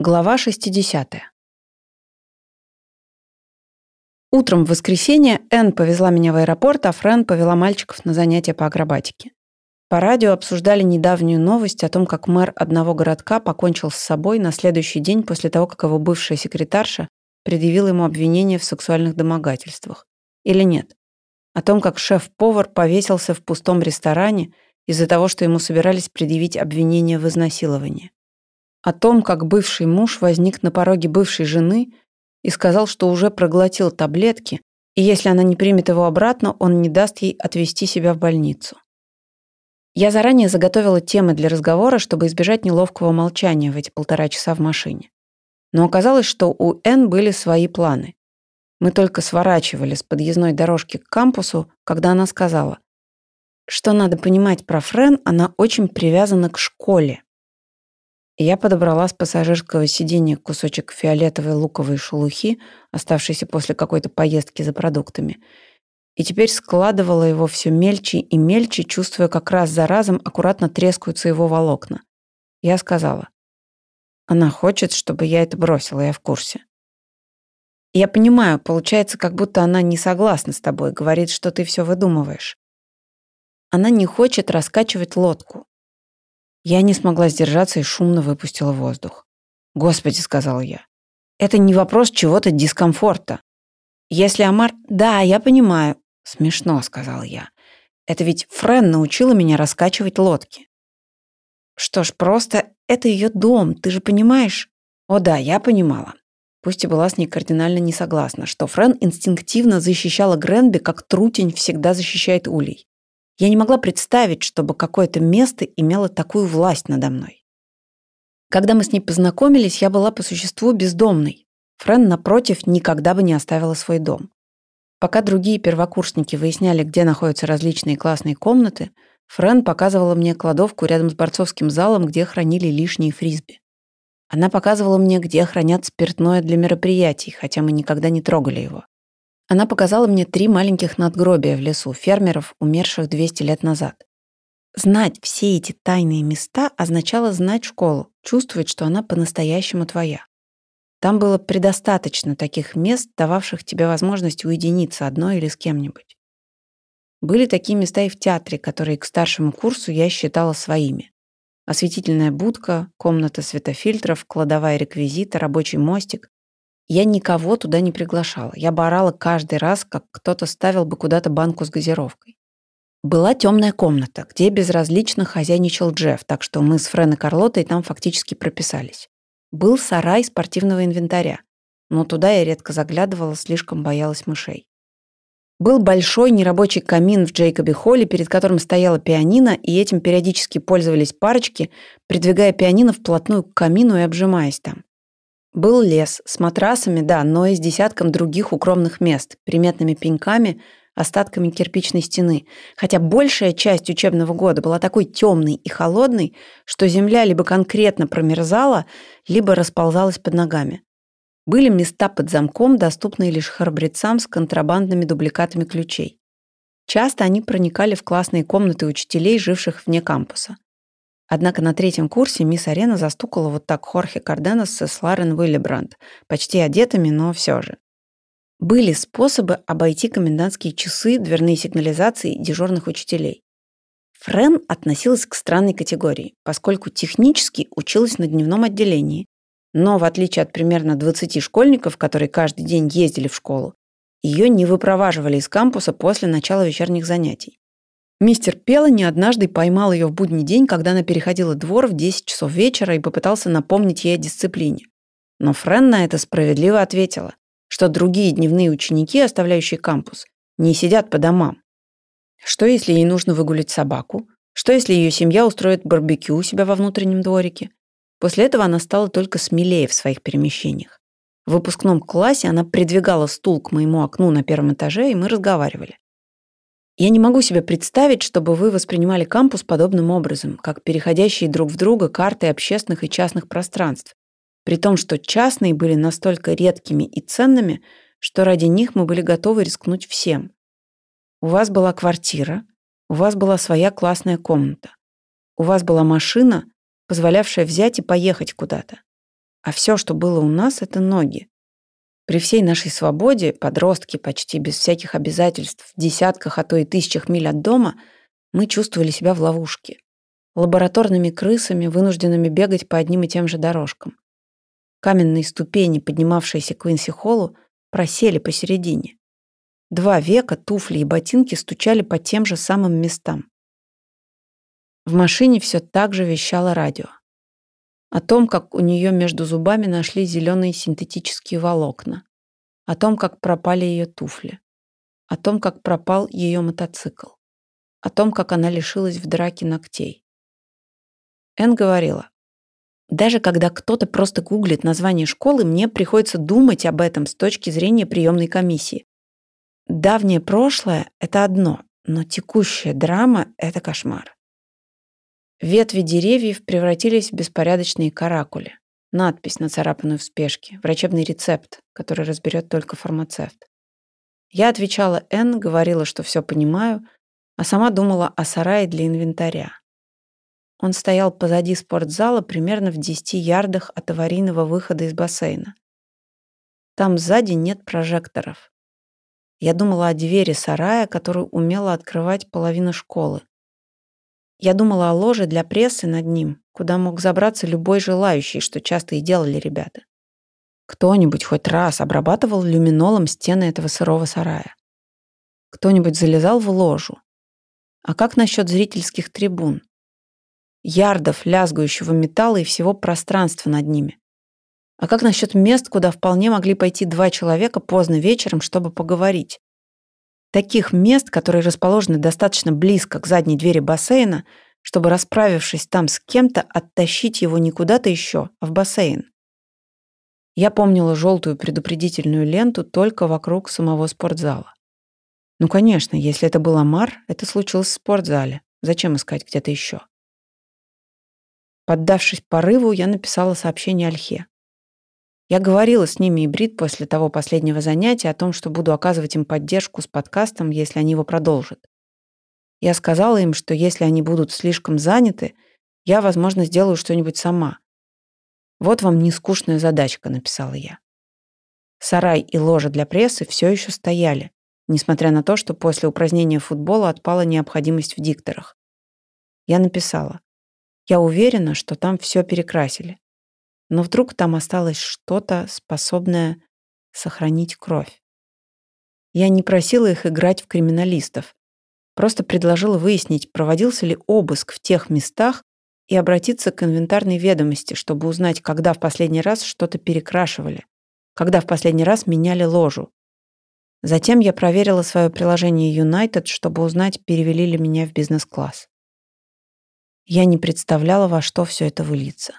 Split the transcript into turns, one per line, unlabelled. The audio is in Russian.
Глава 60. Утром в воскресенье Энн повезла меня в аэропорт, а Френ повела мальчиков на занятия по акробатике. По радио обсуждали недавнюю новость о том, как мэр одного городка покончил с собой на следующий день после того, как его бывшая секретарша предъявила ему обвинение в сексуальных домогательствах. Или нет? О том, как шеф-повар повесился в пустом ресторане из-за того, что ему собирались предъявить обвинение в изнасиловании о том, как бывший муж возник на пороге бывшей жены и сказал, что уже проглотил таблетки, и если она не примет его обратно, он не даст ей отвезти себя в больницу. Я заранее заготовила темы для разговора, чтобы избежать неловкого молчания в эти полтора часа в машине. Но оказалось, что у Н были свои планы. Мы только сворачивали с подъездной дорожки к кампусу, когда она сказала, что надо понимать про Френ, она очень привязана к школе. Я подобрала с пассажирского сиденья кусочек фиолетовой луковой шелухи, оставшейся после какой-то поездки за продуктами, и теперь складывала его все мельче и мельче, чувствуя, как раз за разом аккуратно трескаются его волокна. Я сказала, она хочет, чтобы я это бросила, я в курсе. Я понимаю, получается, как будто она не согласна с тобой, говорит, что ты все выдумываешь. Она не хочет раскачивать лодку. Я не смогла сдержаться и шумно выпустила воздух. «Господи», — сказал я, — «это не вопрос чего-то дискомфорта. Если Амар...» «Да, я понимаю». «Смешно», — сказал я. «Это ведь Френ научила меня раскачивать лодки». «Что ж, просто это ее дом, ты же понимаешь?» «О да, я понимала». Пусть и была с ней кардинально не согласна, что Френ инстинктивно защищала Гренби, как трутень всегда защищает улей. Я не могла представить, чтобы какое-то место имело такую власть надо мной. Когда мы с ней познакомились, я была по существу бездомной. Френ, напротив, никогда бы не оставила свой дом. Пока другие первокурсники выясняли, где находятся различные классные комнаты, Френ показывала мне кладовку рядом с борцовским залом, где хранили лишние фрисби. Она показывала мне, где хранят спиртное для мероприятий, хотя мы никогда не трогали его. Она показала мне три маленьких надгробия в лесу фермеров, умерших 200 лет назад. Знать все эти тайные места означало знать школу, чувствовать, что она по-настоящему твоя. Там было предостаточно таких мест, дававших тебе возможность уединиться одной или с кем-нибудь. Были такие места и в театре, которые к старшему курсу я считала своими. Осветительная будка, комната светофильтров, кладовая реквизита, рабочий мостик, я никого туда не приглашала. Я барала каждый раз, как кто-то ставил бы куда-то банку с газировкой. Была темная комната, где безразлично хозяйничал Джефф, так что мы с Френ и Карлотой там фактически прописались. Был сарай спортивного инвентаря, но туда я редко заглядывала, слишком боялась мышей. Был большой нерабочий камин в Джейкобе Холле, перед которым стояла пианино, и этим периодически пользовались парочки, придвигая пианино вплотную к камину и обжимаясь там. Был лес с матрасами, да, но и с десятком других укромных мест, приметными пеньками, остатками кирпичной стены, хотя большая часть учебного года была такой темной и холодной, что земля либо конкретно промерзала, либо расползалась под ногами. Были места под замком, доступные лишь храбрецам с контрабандными дубликатами ключей. Часто они проникали в классные комнаты учителей, живших вне кампуса. Однако на третьем курсе мисс Арена застукала вот так Хорхе Карденес с Ларен Уиллибранд, почти одетыми, но все же. Были способы обойти комендантские часы, дверные сигнализации дежурных учителей. Френ относилась к странной категории, поскольку технически училась на дневном отделении, но в отличие от примерно 20 школьников, которые каждый день ездили в школу, ее не выпроваживали из кампуса после начала вечерних занятий. Мистер Пелани однажды поймал ее в будний день, когда она переходила двор в 10 часов вечера и попытался напомнить ей о дисциплине. Но Френ на это справедливо ответила, что другие дневные ученики, оставляющие кампус, не сидят по домам. Что, если ей нужно выгулить собаку? Что, если ее семья устроит барбекю у себя во внутреннем дворике? После этого она стала только смелее в своих перемещениях. В выпускном классе она придвигала стул к моему окну на первом этаже, и мы разговаривали. Я не могу себе представить, чтобы вы воспринимали кампус подобным образом, как переходящие друг в друга карты общественных и частных пространств, при том, что частные были настолько редкими и ценными, что ради них мы были готовы рискнуть всем. У вас была квартира, у вас была своя классная комната, у вас была машина, позволявшая взять и поехать куда-то. А все, что было у нас, это ноги. При всей нашей свободе, подростки почти без всяких обязательств, в десятках, а то и тысячах миль от дома, мы чувствовали себя в ловушке. Лабораторными крысами, вынужденными бегать по одним и тем же дорожкам. Каменные ступени, поднимавшиеся к Квинси-холлу, просели посередине. Два века туфли и ботинки стучали по тем же самым местам. В машине все так же вещало радио. О том, как у нее между зубами нашли зеленые синтетические волокна. О том, как пропали ее туфли. О том, как пропал ее мотоцикл. О том, как она лишилась в драке ногтей. Эн говорила, даже когда кто-то просто гуглит название школы, мне приходится думать об этом с точки зрения приемной комиссии. Давнее прошлое — это одно, но текущая драма — это кошмар. Ветви деревьев превратились в беспорядочные каракули. Надпись, нацарапанную в спешке, врачебный рецепт, который разберет только фармацевт. Я отвечала Н, говорила, что все понимаю, а сама думала о сарае для инвентаря. Он стоял позади спортзала примерно в 10 ярдах от аварийного выхода из бассейна. Там сзади нет прожекторов. Я думала о двери сарая, которую умела открывать половина школы. Я думала о ложе для прессы над ним, куда мог забраться любой желающий, что часто и делали ребята. Кто-нибудь хоть раз обрабатывал люминолом стены этого сырого сарая? Кто-нибудь залезал в ложу? А как насчет зрительских трибун? Ярдов лязгающего металла и всего пространства над ними. А как насчет мест, куда вполне могли пойти два человека поздно вечером, чтобы поговорить? Таких мест, которые расположены достаточно близко к задней двери бассейна, чтобы, расправившись там с кем-то, оттащить его не куда-то еще, а в бассейн. Я помнила желтую предупредительную ленту только вокруг самого спортзала. Ну, конечно, если это был Амар, это случилось в спортзале. Зачем искать где-то еще? Поддавшись порыву, я написала сообщение Альхе. Я говорила с ними и Брит после того последнего занятия о том, что буду оказывать им поддержку с подкастом, если они его продолжат. Я сказала им, что если они будут слишком заняты, я, возможно, сделаю что-нибудь сама. Вот вам нескучная задачка, написала я. Сарай и ложа для прессы все еще стояли, несмотря на то, что после упразднения футбола отпала необходимость в дикторах. Я написала. Я уверена, что там все перекрасили но вдруг там осталось что-то, способное сохранить кровь. Я не просила их играть в криминалистов, просто предложила выяснить, проводился ли обыск в тех местах и обратиться к инвентарной ведомости, чтобы узнать, когда в последний раз что-то перекрашивали, когда в последний раз меняли ложу. Затем я проверила свое приложение United, чтобы узнать, перевели ли меня в бизнес-класс. Я не представляла, во что все это выльется.